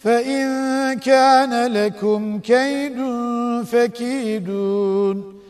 فإن كان لكم كيد فكيدون